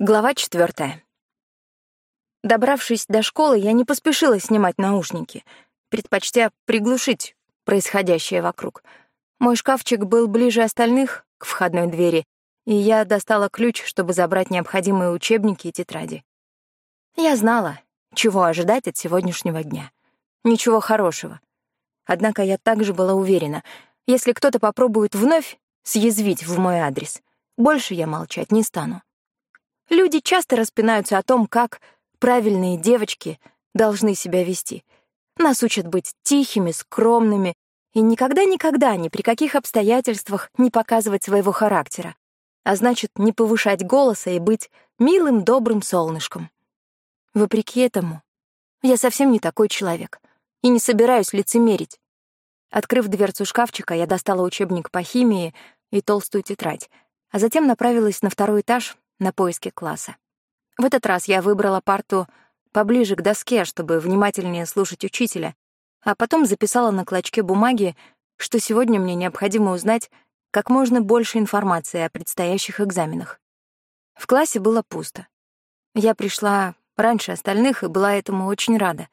Глава четвертая. Добравшись до школы, я не поспешила снимать наушники, предпочтя приглушить происходящее вокруг. Мой шкафчик был ближе остальных к входной двери, и я достала ключ, чтобы забрать необходимые учебники и тетради. Я знала, чего ожидать от сегодняшнего дня. Ничего хорошего. Однако я также была уверена, если кто-то попробует вновь съязвить в мой адрес, больше я молчать не стану. Люди часто распинаются о том, как правильные девочки должны себя вести. Нас учат быть тихими, скромными и никогда-никогда ни при каких обстоятельствах не показывать своего характера, а значит, не повышать голоса и быть милым, добрым солнышком. Вопреки этому, я совсем не такой человек и не собираюсь лицемерить. Открыв дверцу шкафчика, я достала учебник по химии и толстую тетрадь, а затем направилась на второй этаж на поиски класса. В этот раз я выбрала парту поближе к доске, чтобы внимательнее слушать учителя, а потом записала на клочке бумаги, что сегодня мне необходимо узнать как можно больше информации о предстоящих экзаменах. В классе было пусто. Я пришла раньше остальных и была этому очень рада.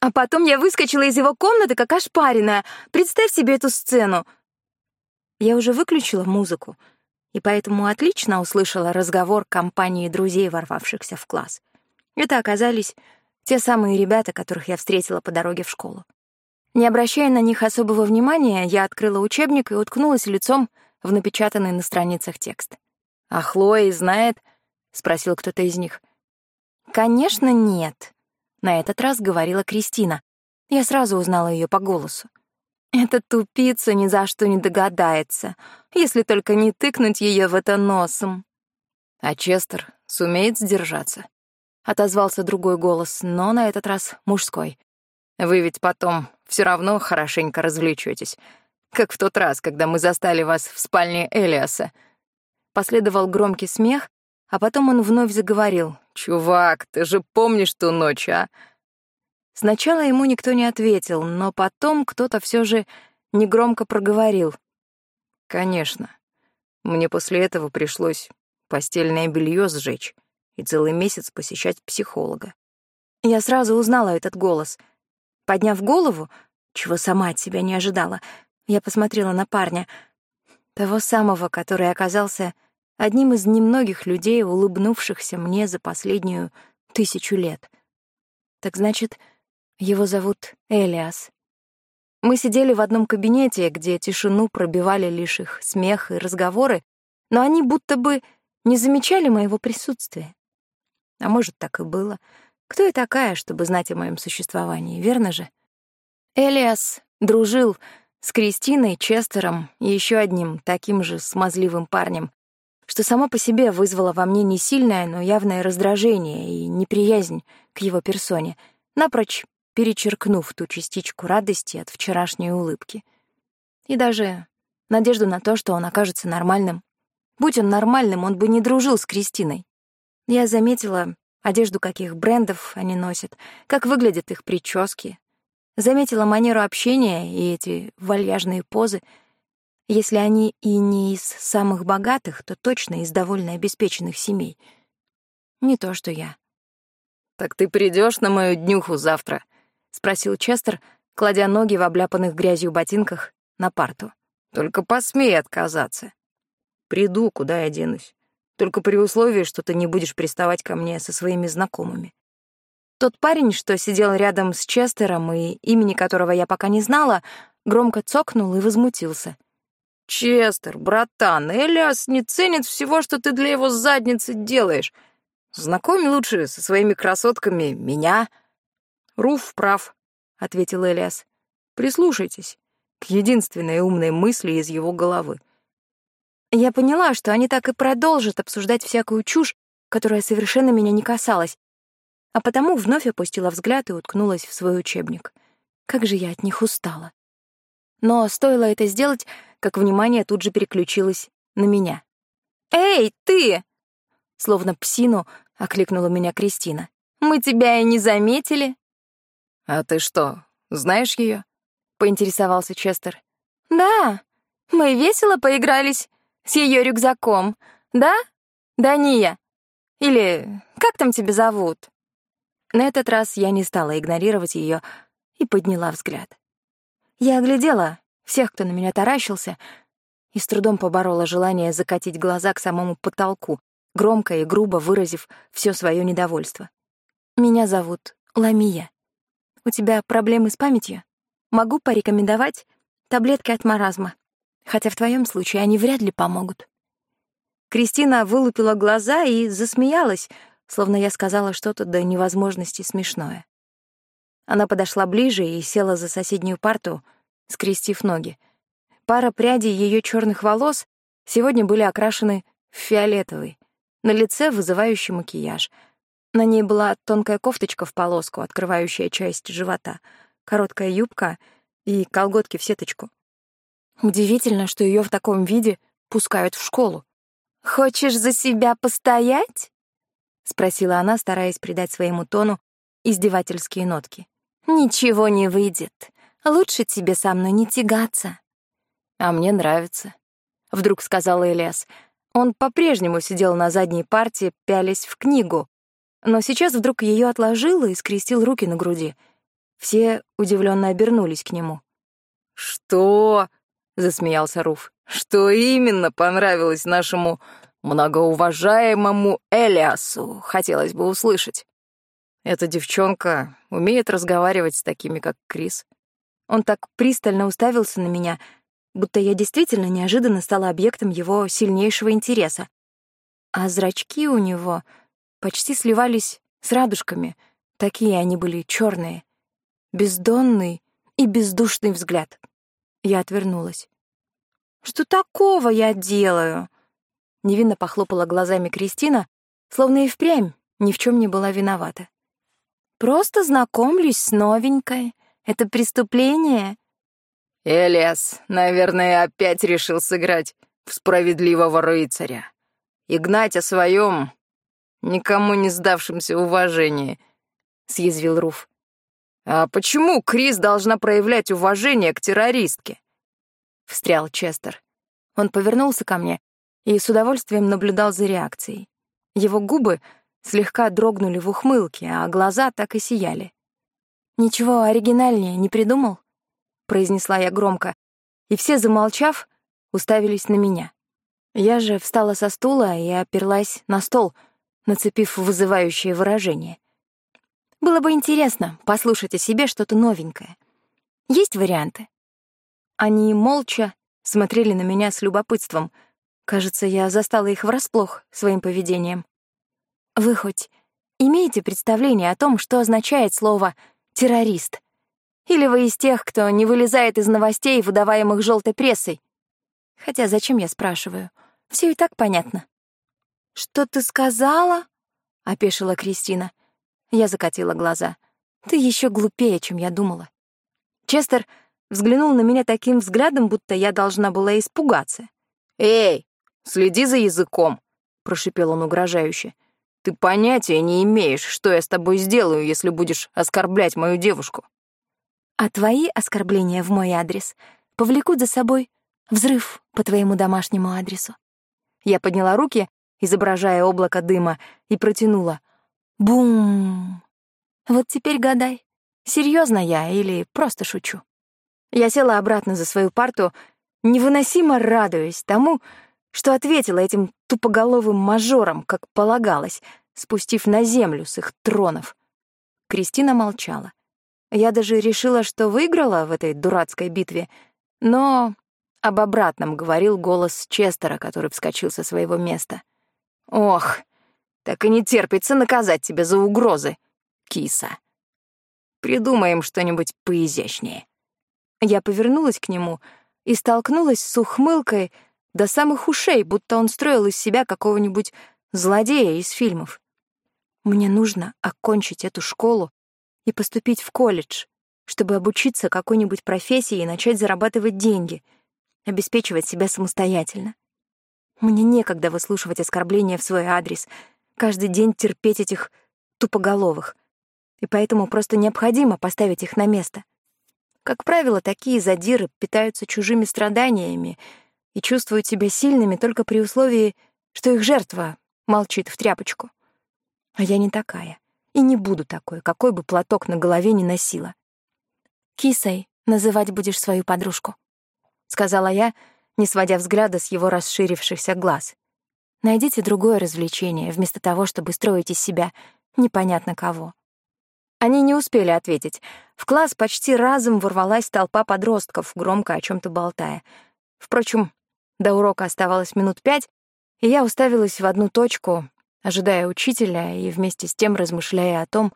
А потом я выскочила из его комнаты, как ошпаренная. Представь себе эту сцену. Я уже выключила музыку, и поэтому отлично услышала разговор компании друзей, ворвавшихся в класс. Это оказались те самые ребята, которых я встретила по дороге в школу. Не обращая на них особого внимания, я открыла учебник и уткнулась лицом в напечатанный на страницах текст. «А Хлоя знает?» — спросил кто-то из них. «Конечно, нет», — на этот раз говорила Кристина. Я сразу узнала ее по голосу. Эта тупица ни за что не догадается, если только не тыкнуть ее в это носом. А Честер сумеет сдержаться. Отозвался другой голос, но на этот раз мужской. Вы ведь потом все равно хорошенько развлечетесь, как в тот раз, когда мы застали вас в спальне Элиаса. Последовал громкий смех, а потом он вновь заговорил. «Чувак, ты же помнишь ту ночь, а? Сначала ему никто не ответил, но потом кто-то все же негромко проговорил. «Конечно. Мне после этого пришлось постельное белье сжечь и целый месяц посещать психолога». Я сразу узнала этот голос. Подняв голову, чего сама от себя не ожидала, я посмотрела на парня, того самого, который оказался одним из немногих людей, улыбнувшихся мне за последнюю тысячу лет. Так значит, его зовут Элиас. Мы сидели в одном кабинете, где тишину пробивали лишь их смех и разговоры, но они будто бы не замечали моего присутствия. А может, так и было. Кто я такая, чтобы знать о моем существовании, верно же? Элиас дружил с Кристиной, Честером и еще одним таким же смазливым парнем, что само по себе вызвало во мне не сильное, но явное раздражение и неприязнь к его персоне, напрочь перечеркнув ту частичку радости от вчерашней улыбки. И даже надежду на то, что он окажется нормальным. Будь он нормальным, он бы не дружил с Кристиной. Я заметила одежду, каких брендов они носят, как выглядят их прически. Заметила манеру общения и эти вальяжные позы. Если они и не из самых богатых, то точно из довольно обеспеченных семей. Не то, что я. «Так ты придешь на мою днюху завтра?» — спросил Честер, кладя ноги в обляпанных грязью ботинках на парту. «Только посмей отказаться». «Приду, куда я денусь. Только при условии, что ты не будешь приставать ко мне со своими знакомыми». Тот парень, что сидел рядом с Честером и имени которого я пока не знала, громко цокнул и возмутился. «Честер, братан, Элиас не ценит всего, что ты для его задницы делаешь. Знакомь лучше со своими красотками меня». «Руф прав», — ответил Элиас. «Прислушайтесь к единственной умной мысли из его головы». Я поняла, что они так и продолжат обсуждать всякую чушь, которая совершенно меня не касалась, а потому вновь опустила взгляд и уткнулась в свой учебник. Как же я от них устала. Но стоило это сделать, как внимание тут же переключилось на меня. «Эй, ты!» Словно псину окликнула меня Кристина. «Мы тебя и не заметили». «А ты что, знаешь ее? поинтересовался Честер. «Да, мы весело поигрались с ее рюкзаком, да, Дания. Или как там тебя зовут?» На этот раз я не стала игнорировать ее и подняла взгляд. Я оглядела всех, кто на меня таращился, и с трудом поборола желание закатить глаза к самому потолку, громко и грубо выразив все свое недовольство. «Меня зовут Ламия. У тебя проблемы с памятью? Могу порекомендовать таблетки от маразма, хотя в твоем случае они вряд ли помогут». Кристина вылупила глаза и засмеялась, словно я сказала что-то до невозможности смешное. Она подошла ближе и села за соседнюю парту, скрестив ноги. Пара прядей ее черных волос сегодня были окрашены в фиолетовый, на лице вызывающий макияж. На ней была тонкая кофточка в полоску, открывающая часть живота, короткая юбка и колготки в сеточку. Удивительно, что ее в таком виде пускают в школу. «Хочешь за себя постоять?» — спросила она, стараясь придать своему тону издевательские нотки. «Ничего не выйдет. Лучше тебе со мной не тягаться». «А мне нравится», — вдруг сказал Элиас. Он по-прежнему сидел на задней парте, пялясь в книгу, но сейчас вдруг ее отложил и скрестил руки на груди. Все удивленно обернулись к нему. «Что?» — засмеялся Руф. «Что именно понравилось нашему многоуважаемому Элиасу, хотелось бы услышать?» Эта девчонка умеет разговаривать с такими, как Крис. Он так пристально уставился на меня, будто я действительно неожиданно стала объектом его сильнейшего интереса. А зрачки у него почти сливались с радужками, такие они были черные. Бездонный и бездушный взгляд. Я отвернулась. «Что такого я делаю?» Невинно похлопала глазами Кристина, словно и впрямь ни в чем не была виновата. Просто знакомлюсь с новенькой. Это преступление. Элиас, наверное, опять решил сыграть в справедливого рыцаря и гнать о своем никому не сдавшемся уважении, — съязвил Руф. «А почему Крис должна проявлять уважение к террористке?» — встрял Честер. Он повернулся ко мне и с удовольствием наблюдал за реакцией. Его губы слегка дрогнули в ухмылке, а глаза так и сияли. «Ничего оригинальнее не придумал?» — произнесла я громко, и все, замолчав, уставились на меня. Я же встала со стула и оперлась на стол, нацепив вызывающее выражение. Было бы интересно послушать о себе что-то новенькое. Есть варианты? Они молча смотрели на меня с любопытством. Кажется, я застала их врасплох своим поведением. Вы хоть имеете представление о том, что означает слово «террорист»? Или вы из тех, кто не вылезает из новостей, выдаваемых желтой прессой? Хотя зачем я спрашиваю? Все и так понятно. «Что ты сказала?» — опешила Кристина. Я закатила глаза. «Ты еще глупее, чем я думала». Честер взглянул на меня таким взглядом, будто я должна была испугаться. «Эй, следи за языком!» — прошипел он угрожающе. Ты понятия не имеешь, что я с тобой сделаю, если будешь оскорблять мою девушку. А твои оскорбления в мой адрес повлекут за собой взрыв по твоему домашнему адресу. Я подняла руки, изображая облако дыма, и протянула. Бум! Вот теперь гадай, серьезно я или просто шучу. Я села обратно за свою парту, невыносимо радуясь тому, что ответила этим тупоголовым мажорам, как полагалось, спустив на землю с их тронов. Кристина молчала. Я даже решила, что выиграла в этой дурацкой битве, но об обратном говорил голос Честера, который вскочил со своего места. «Ох, так и не терпится наказать тебя за угрозы, киса. Придумаем что-нибудь поизящнее». Я повернулась к нему и столкнулась с ухмылкой — до самых ушей, будто он строил из себя какого-нибудь злодея из фильмов. Мне нужно окончить эту школу и поступить в колледж, чтобы обучиться какой-нибудь профессии и начать зарабатывать деньги, обеспечивать себя самостоятельно. Мне некогда выслушивать оскорбления в свой адрес, каждый день терпеть этих тупоголовых, и поэтому просто необходимо поставить их на место. Как правило, такие задиры питаются чужими страданиями — и чувствуют себя сильными только при условии, что их жертва молчит в тряпочку. А я не такая. И не буду такой, какой бы платок на голове ни носила. «Кисой называть будешь свою подружку», — сказала я, не сводя взгляда с его расширившихся глаз. «Найдите другое развлечение, вместо того, чтобы строить из себя непонятно кого». Они не успели ответить. В класс почти разом ворвалась толпа подростков, громко о чем то болтая. Впрочем, до урока оставалось минут пять, и я уставилась в одну точку, ожидая учителя и вместе с тем размышляя о том,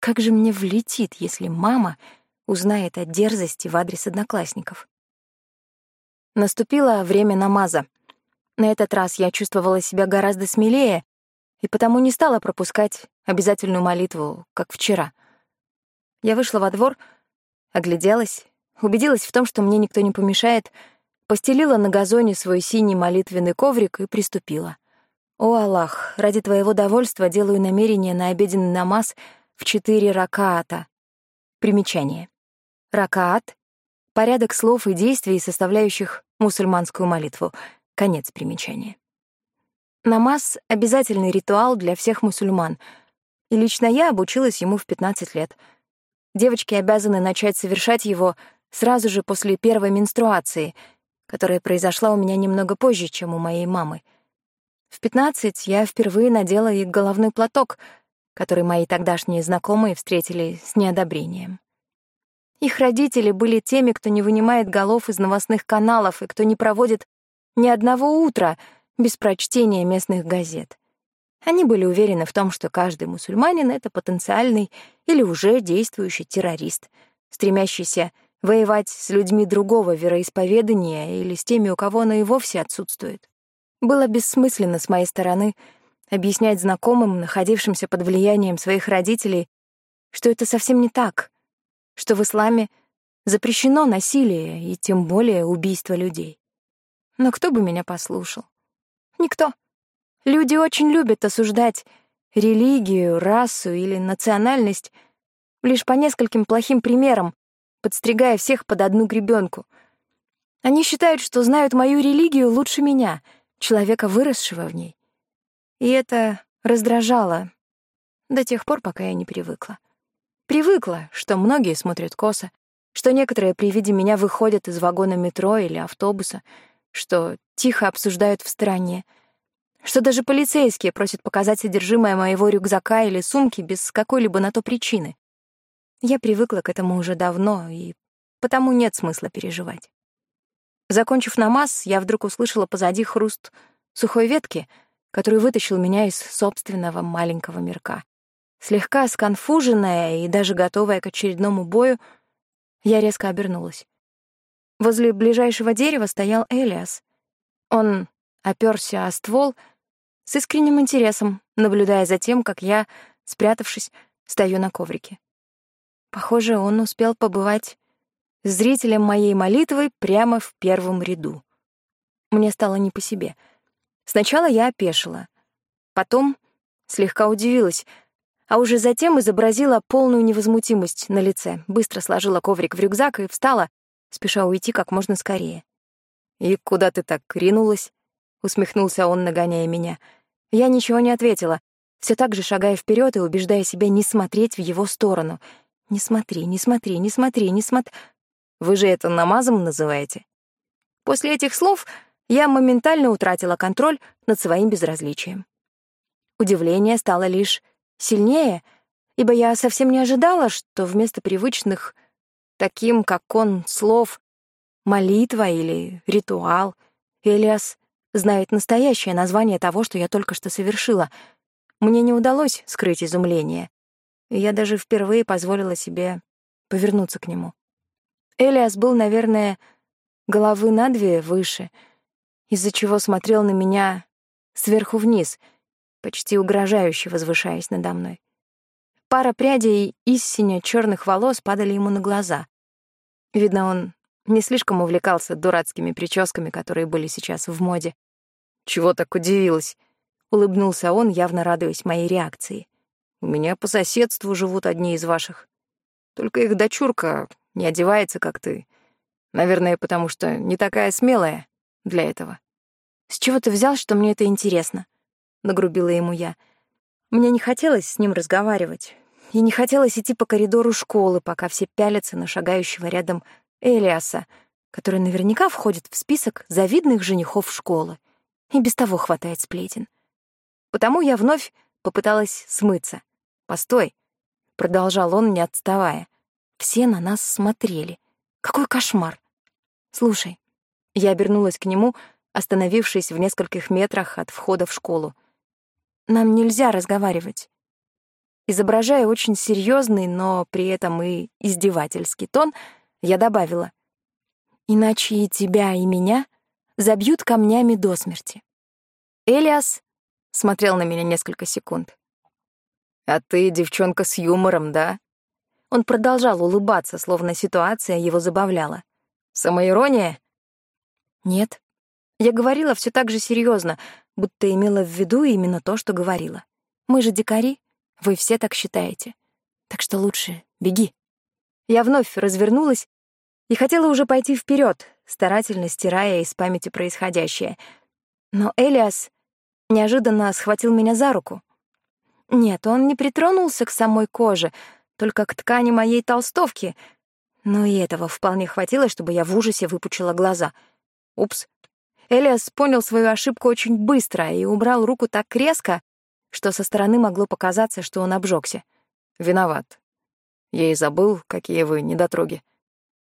как же мне влетит, если мама узнает о дерзости в адрес одноклассников. Наступило время намаза. На этот раз я чувствовала себя гораздо смелее и потому не стала пропускать обязательную молитву, как вчера. Я вышла во двор, огляделась, убедилась в том, что мне никто не помешает, постелила на газоне свой синий молитвенный коврик и приступила. «О, Аллах, ради твоего довольства делаю намерение на обеденный намаз в четыре ракаата». Примечание. Ракаат — порядок слов и действий, составляющих мусульманскую молитву. Конец примечания. Намаз — обязательный ритуал для всех мусульман, и лично я обучилась ему в 15 лет. Девочки обязаны начать совершать его сразу же после первой менструации, которая произошла у меня немного позже, чем у моей мамы. В 15 я впервые надела и головной платок, который мои тогдашние знакомые встретили с неодобрением. Их родители были теми, кто не вынимает голов из новостных каналов и кто не проводит ни одного утра — без прочтения местных газет. Они были уверены в том, что каждый мусульманин — это потенциальный или уже действующий террорист, стремящийся воевать с людьми другого вероисповедания или с теми, у кого оно и вовсе отсутствует. Было бессмысленно с моей стороны объяснять знакомым, находившимся под влиянием своих родителей, что это совсем не так, что в исламе запрещено насилие и тем более убийство людей. Но кто бы меня послушал? Никто. Люди очень любят осуждать религию, расу или национальность лишь по нескольким плохим примерам, подстригая всех под одну гребенку. Они считают, что знают мою религию лучше меня, человека, выросшего в ней. И это раздражало до тех пор, пока я не привыкла. Привыкла, что многие смотрят косо, что некоторые при виде меня выходят из вагона метро или автобуса — что тихо обсуждают в стороне, что даже полицейские просят показать содержимое моего рюкзака или сумки без какой-либо на то причины. Я привыкла к этому уже давно, и потому нет смысла переживать. Закончив намаз, я вдруг услышала позади хруст сухой ветки, который вытащил меня из собственного маленького мирка. Слегка сконфуженная и даже готовая к очередному бою, я резко обернулась. Возле ближайшего дерева стоял Элиас. Он оперся о ствол с искренним интересом, наблюдая за тем, как я, спрятавшись, стою на коврике. Похоже, он успел побывать зрителем моей молитвы прямо в первом ряду. Мне стало не по себе. Сначала я опешила, потом слегка удивилась, а уже затем изобразила полную невозмутимость на лице, быстро сложила коврик в рюкзак и встала, спеша уйти как можно скорее. «И куда ты так ринулась?» — усмехнулся он, нагоняя меня. Я ничего не ответила, все так же шагая вперед и убеждая себя не смотреть в его сторону. «Не смотри, не смотри, не смотри, не смотри...» «Вы же это намазом называете?» После этих слов я моментально утратила контроль над своим безразличием. Удивление стало лишь сильнее, ибо я совсем не ожидала, что вместо привычных таким, как он, слов молитва или ритуал. Элиас знает настоящее название того, что я только что совершила. Мне не удалось скрыть изумление. Я даже впервые позволила себе повернуться к нему. Элиас был, наверное, головы на две выше, из-за чего смотрел на меня сверху вниз, почти угрожающе возвышаясь надо мной. Пара прядей из синя черных волос падали ему на глаза. Видно, он не слишком увлекался дурацкими прическами, которые были сейчас в моде. «Чего так удивилась?» — улыбнулся он, явно радуясь моей реакции. «У меня по соседству живут одни из ваших. Только их дочурка не одевается, как ты. Наверное, потому что не такая смелая для этого». «С чего ты взял, что мне это интересно?» — нагрубила ему я. Мне не хотелось с ним разговаривать. И не хотелось идти по коридору школы, пока все пялятся на шагающего рядом Элиаса, который наверняка входит в список завидных женихов школы. И без того хватает сплетен. Потому я вновь попыталась смыться. «Постой», — продолжал он, не отставая. Все на нас смотрели. Какой кошмар. «Слушай». Я обернулась к нему, остановившись в нескольких метрах от входа в школу. «Нам нельзя разговаривать». Изображая очень серьезный, но при этом и издевательский тон, я добавила. «Иначе и тебя, и меня забьют камнями до смерти». Элиас смотрел на меня несколько секунд. «А ты девчонка с юмором, да?» Он продолжал улыбаться, словно ситуация его забавляла. «Самоирония?» «Нет». Я говорила все так же серьезно, будто имела в виду именно то, что говорила. «Мы же дикари, вы все так считаете. Так что лучше беги». Я вновь развернулась и хотела уже пойти вперед, старательно стирая из памяти происходящее. Но Элиас неожиданно схватил меня за руку. Нет, он не притронулся к самой коже, только к ткани моей толстовки. Но и этого вполне хватило, чтобы я в ужасе выпучила глаза. Упс. Элиас понял свою ошибку очень быстро и убрал руку так резко, что со стороны могло показаться, что он обжегся. Виноват. Я и забыл, какие вы недотроги.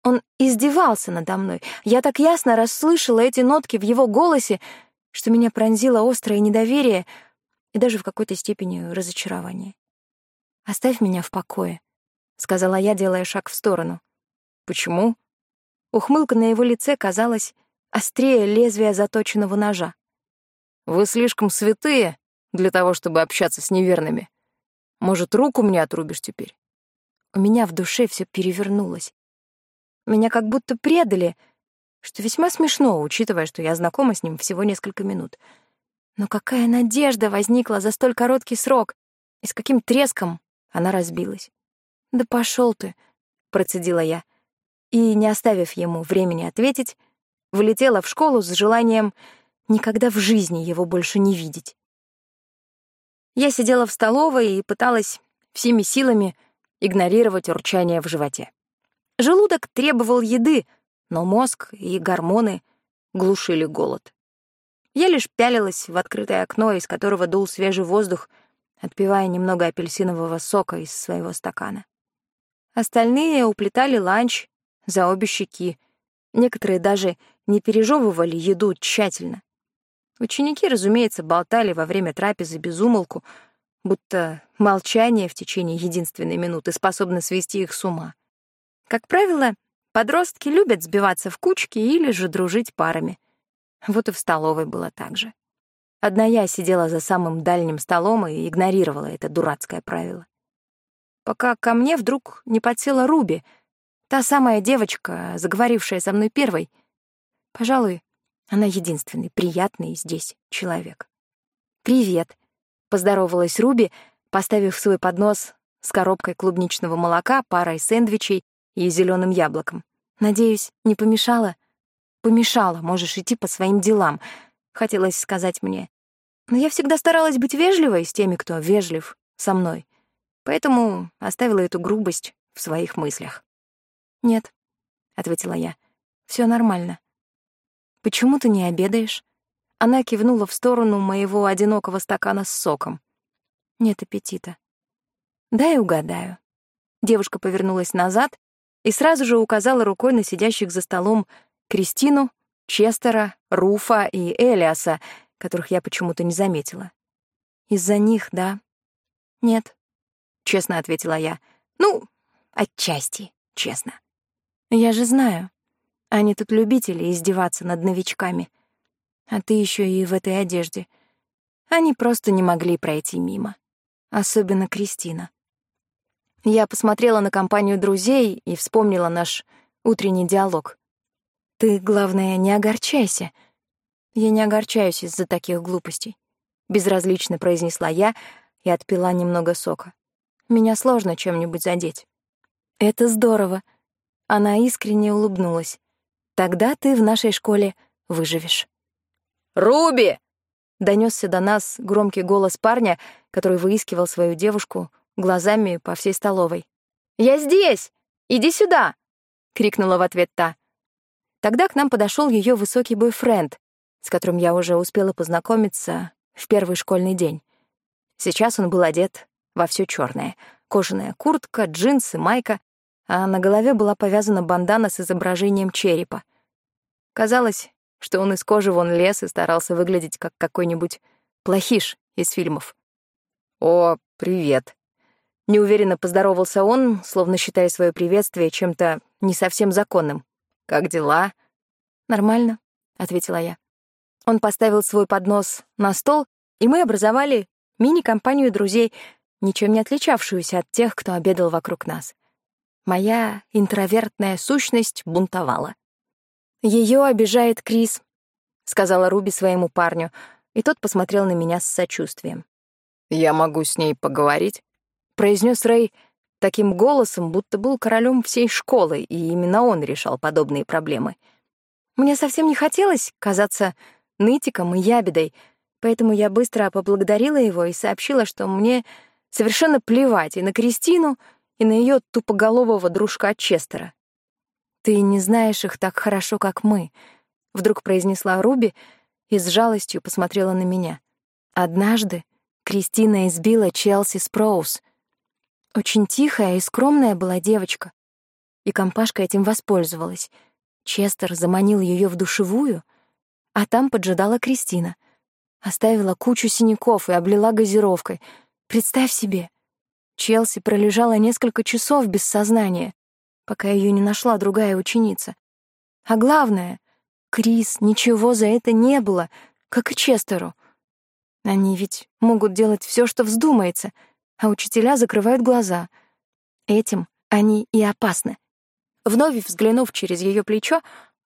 Он издевался надо мной. Я так ясно расслышала эти нотки в его голосе, что меня пронзило острое недоверие и даже в какой-то степени разочарование. «Оставь меня в покое», — сказала я, делая шаг в сторону. «Почему?» Ухмылка на его лице казалась острее лезвия заточенного ножа. «Вы слишком святые для того, чтобы общаться с неверными. Может, руку мне отрубишь теперь?» У меня в душе все перевернулось. Меня как будто предали — что весьма смешно, учитывая, что я знакома с ним всего несколько минут. Но какая надежда возникла за столь короткий срок, и с каким треском она разбилась. «Да пошел ты», — процедила я, и, не оставив ему времени ответить, влетела в школу с желанием никогда в жизни его больше не видеть. Я сидела в столовой и пыталась всеми силами игнорировать урчание в животе. Желудок требовал еды — но мозг и гормоны глушили голод. Я лишь пялилась в открытое окно, из которого дул свежий воздух, отпивая немного апельсинового сока из своего стакана. Остальные уплетали ланч за обе щеки. Некоторые даже не пережевывали еду тщательно. Ученики, разумеется, болтали во время трапезы без умолку, будто молчание в течение единственной минуты способно свести их с ума. Как правило, Подростки любят сбиваться в кучки или же дружить парами. Вот и в столовой было так же. Одна я сидела за самым дальним столом и игнорировала это дурацкое правило. Пока ко мне вдруг не подсела Руби, та самая девочка, заговорившая со мной первой. Пожалуй, она единственный приятный здесь человек. «Привет», — поздоровалась Руби, поставив свой поднос с коробкой клубничного молока, парой сэндвичей и зеленым яблоком. Надеюсь, не помешала? Помешала, можешь идти по своим делам, хотелось сказать мне. Но я всегда старалась быть вежливой с теми, кто вежлив со мной. Поэтому оставила эту грубость в своих мыслях. «Нет», — ответила я, — «всё нормально». «Почему ты не обедаешь?» Она кивнула в сторону моего одинокого стакана с соком. «Нет аппетита». «Дай угадаю». Девушка повернулась назад и сразу же указала рукой на сидящих за столом Кристину, Честера, Руфа и Элиаса, которых я почему-то не заметила. «Из-за них, да?» «Нет», — честно ответила я. «Ну, отчасти, честно. Я же знаю, они тут любители издеваться над новичками. А ты еще и в этой одежде. Они просто не могли пройти мимо. Особенно Кристина. Я посмотрела на компанию друзей и вспомнила наш утренний диалог. «Ты, главное, не огорчайся». «Я не огорчаюсь из-за таких глупостей», — безразлично произнесла я и отпила немного сока. «Меня сложно чем-нибудь задеть». «Это здорово». Она искренне улыбнулась. «Тогда ты в нашей школе выживешь». «Руби!» донесся до нас громкий голос парня, который выискивал свою девушку глазами по всей столовой. «Я здесь! Иди сюда!» — крикнула в ответ та. Тогда к нам подошел ее высокий бойфренд, с которым я уже успела познакомиться в первый школьный день. Сейчас он был одет во все черное: кожаная куртка, джинсы, майка, а на голове была повязана бандана с изображением черепа. Казалось, что он из кожи вон лез и старался выглядеть как какой-нибудь плохиш из фильмов. «О, привет!» Неуверенно поздоровался он, словно считая свое приветствие чем-то не совсем законным. «Как дела?» «Нормально», — ответила я. Он поставил свой поднос на стол, и мы образовали мини-компанию друзей, ничем не отличавшуюся от тех, кто обедал вокруг нас. Моя интровертная сущность бунтовала. Ее обижает Крис», — сказала Руби своему парню, и тот посмотрел на меня с сочувствием. «Я могу с ней поговорить?» — произнес Рэй таким голосом, будто был королем всей школы, и именно он решал подобные проблемы. Мне совсем не хотелось казаться нытиком и ябедой, поэтому я быстро поблагодарила его и сообщила, что мне совершенно плевать и на Кристину, и на ее тупоголового дружка Честера. «Ты не знаешь их так хорошо, как мы», — вдруг произнесла Руби и с жалостью посмотрела на меня. «Однажды Кристина избила Челси Спроус. Очень тихая и скромная была девочка, и компашка этим воспользовалась. Честер заманил ее в душевую, а там поджидала Кристина. Оставила кучу синяков и облила газировкой. Представь себе. Челси пролежала несколько часов без сознания пока ее не нашла другая ученица. А главное, Крис ничего за это не было, как и Честеру. Они ведь могут делать все, что вздумается, а учителя закрывают глаза. Этим они и опасны. Вновь взглянув через ее плечо,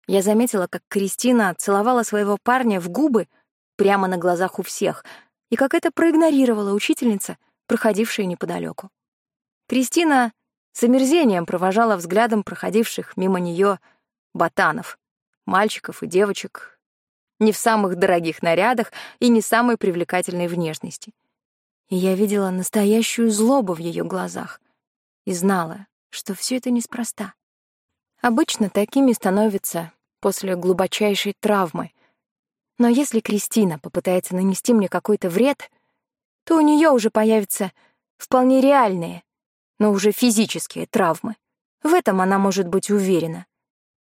я заметила, как Кристина целовала своего парня в губы прямо на глазах у всех, и как это проигнорировала учительница, проходившая неподалеку. Кристина с омерзением провожала взглядом проходивших мимо нее ботанов, мальчиков и девочек, не в самых дорогих нарядах и не самой привлекательной внешности. И я видела настоящую злобу в ее глазах и знала, что все это неспроста. Обычно такими становятся после глубочайшей травмы. Но если Кристина попытается нанести мне какой-то вред, то у нее уже появятся вполне реальные, но уже физические травмы. В этом она может быть уверена.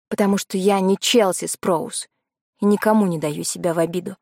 Потому что я не Челси Спроус и никому не даю себя в обиду.